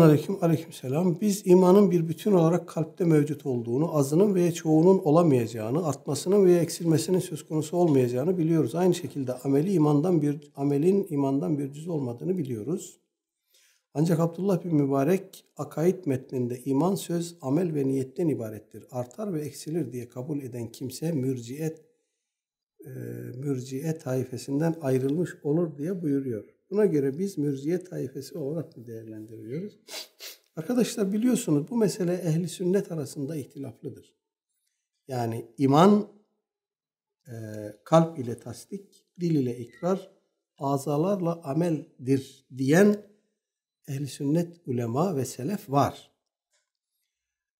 Selamun aleyküm, aleyküm selam. Biz imanın bir bütün olarak kalpte mevcut olduğunu, azının veya çoğunun olamayacağını, artmasının veya eksilmesinin söz konusu olmayacağını biliyoruz. Aynı şekilde ameli imandan bir amelin imandan bir cüz olmadığını biliyoruz. Ancak Abdullah bin Mübarek akaid metninde iman söz, amel ve niyetten ibarettir. Artar ve eksilir diye kabul eden kimse mürciyet e, mürciye taifesinden ayrılmış olur diye buyuruyor. Buna göre biz mürciye taifesi olarak değerlendiriyoruz? Arkadaşlar biliyorsunuz bu mesele ehli sünnet arasında ihtilaflıdır. Yani iman e, kalp ile tasdik, dil ile ikrar, azalarla ameldir diyen ehli sünnet ulema ve selef var.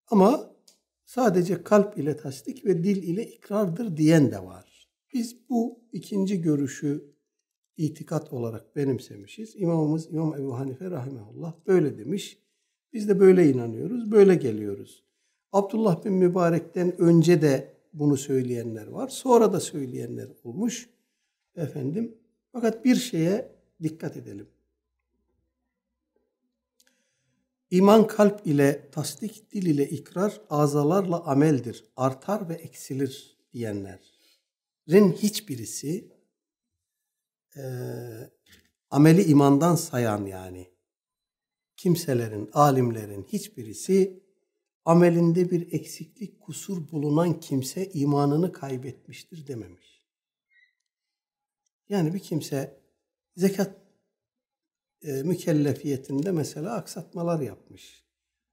Ama sadece kalp ile tasdik ve dil ile ikrardır diyen de var. Biz bu ikinci görüşü itikat olarak benimsemişiz. İmamımız İmam Ebu Hanife rahimahullah böyle demiş. Biz de böyle inanıyoruz, böyle geliyoruz. Abdullah bin Mübarek'ten önce de bunu söyleyenler var. Sonra da söyleyenler olmuş. Efendim. Fakat bir şeye dikkat edelim. İman kalp ile tasdik, dil ile ikrar, azalarla ameldir. Artar ve eksilir diyenlerin hiçbirisi e, ameli imandan sayan yani kimselerin, alimlerin hiçbirisi amelinde bir eksiklik, kusur bulunan kimse imanını kaybetmiştir dememiş. Yani bir kimse zekat e, mükellefiyetinde mesela aksatmalar yapmış.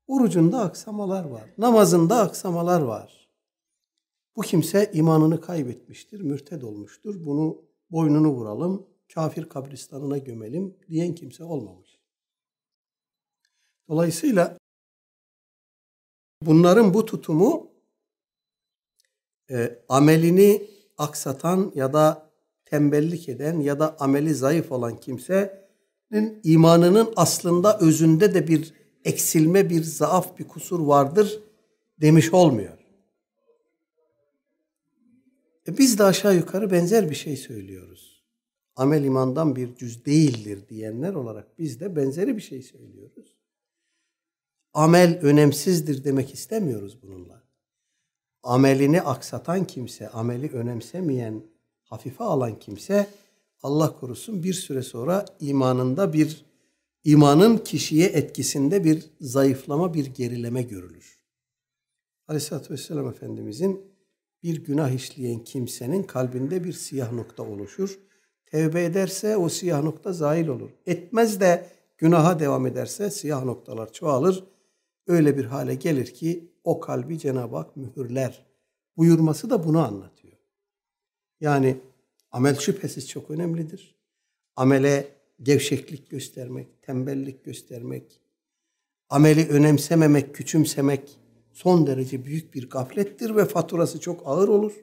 Orucunda aksamalar var. Namazında aksamalar var. Bu kimse imanını kaybetmiştir, mürted olmuştur. Bunu boynunu vuralım, kafir kabristanına gömelim diyen kimse olmamış. Dolayısıyla bunların bu tutumu e, amelini aksatan ya da tembellik eden ya da ameli zayıf olan kimsenin imanının aslında özünde de bir eksilme, bir zaaf, bir kusur vardır demiş olmuyor. E biz de aşağı yukarı benzer bir şey söylüyoruz. Amel imandan bir cüz değildir diyenler olarak biz de benzeri bir şey söylüyoruz. Amel önemsizdir demek istemiyoruz bununla. Amelini aksatan kimse, ameli önemsemeyen, hafife alan kimse Allah korusun bir süre sonra imanında bir imanın kişiye etkisinde bir zayıflama, bir gerileme görülür. Aleyhisselatü Vesselam Efendimizin bir günah işleyen kimsenin kalbinde bir siyah nokta oluşur. Tevbe ederse o siyah nokta zahil olur. Etmez de günaha devam ederse siyah noktalar çoğalır. Öyle bir hale gelir ki o kalbi Cenab-ı Hak mühürler. Buyurması da bunu anlatıyor. Yani amel şüphesiz çok önemlidir. Amele gevşeklik göstermek, tembellik göstermek, ameli önemsememek, küçümsemek, son derece büyük bir gaflettir ve faturası çok ağır olur.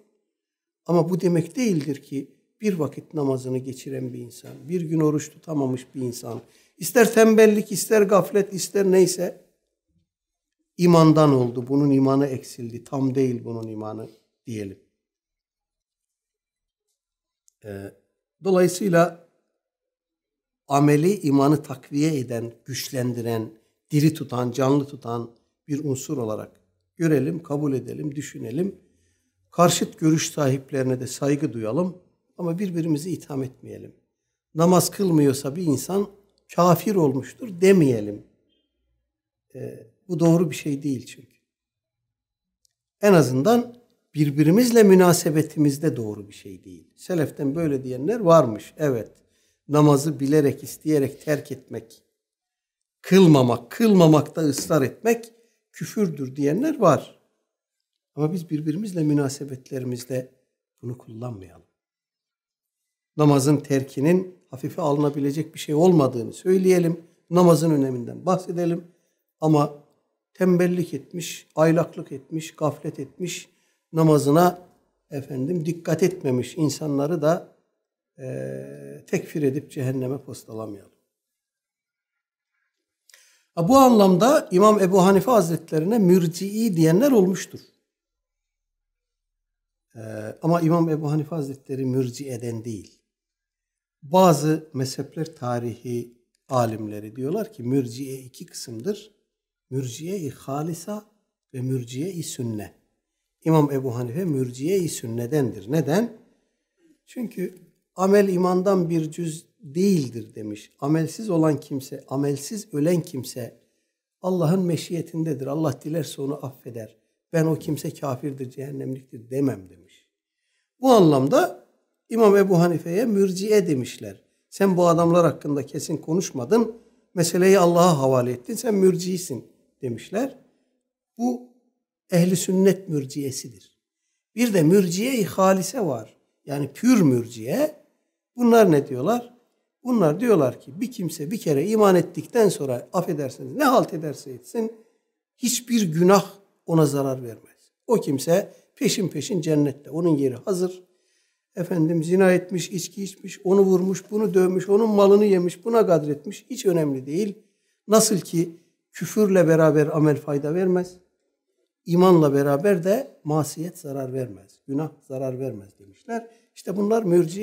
Ama bu demek değildir ki bir vakit namazını geçiren bir insan, bir gün oruç tutamamış bir insan, ister tembellik, ister gaflet, ister neyse imandan oldu. Bunun imanı eksildi. Tam değil bunun imanı diyelim. Ee, dolayısıyla ameli imanı takviye eden, güçlendiren, diri tutan, canlı tutan bir unsur olarak görelim, kabul edelim, düşünelim. Karşıt görüş sahiplerine de saygı duyalım ama birbirimizi itham etmeyelim. Namaz kılmıyorsa bir insan kafir olmuştur demeyelim. Ee, bu doğru bir şey değil çünkü. En azından birbirimizle münasebetimizde doğru bir şey değil. Seleften böyle diyenler varmış. Evet. Namazı bilerek, isteyerek terk etmek, kılmamak, kılmamakta ısrar etmek küfürdür diyenler var. Ama biz birbirimizle münasebetlerimizde bunu kullanmayalım. Namazın terkinin hafife alınabilecek bir şey olmadığını söyleyelim. Namazın öneminden bahsedelim. Ama tembellik etmiş, aylaklık etmiş, gaflet etmiş, namazına efendim dikkat etmemiş insanları da e, tekfir edip cehenneme postalamayalım. Bu anlamda İmam Ebu Hanife Hazretlerine mürci'i diyenler olmuştur. Ee, ama İmam Ebu Hanife Hazretleri mürci eden değil. Bazı mezhepler tarihi alimleri diyorlar ki mürciye iki kısımdır. Mürciye-i halisa ve mürciye-i sünne. İmam Ebu Hanife mürciye-i sünnedendir. Neden? Çünkü amel imandan bir cüz değildir demiş. Amelsiz olan kimse, amelsiz ölen kimse Allah'ın meşiyetindedir. Allah dilerse onu affeder. Ben o kimse kafirdir, cehennemliktir demem demiş. Bu anlamda İmam Ebu Hanife'ye mürciye demişler. Sen bu adamlar hakkında kesin konuşmadın. Meseleyi Allah'a havale ettin. Sen mürciisin demişler. Bu ehli sünnet mürciyesidir. Bir de mürciye-i halise var. Yani pür mürciye. Bunlar ne diyorlar? Bunlar diyorlar ki bir kimse bir kere iman ettikten sonra affedersiniz ne halt ederse etsin hiçbir günah ona zarar vermez. O kimse peşin peşin cennette. Onun yeri hazır. Efendim zina etmiş, içki içmiş, onu vurmuş, bunu dövmüş, onun malını yemiş, buna gadretmiş. Hiç önemli değil. Nasıl ki küfürle beraber amel fayda vermez. İmanla beraber de masiyet zarar vermez. Günah zarar vermez demişler. İşte bunlar mürciye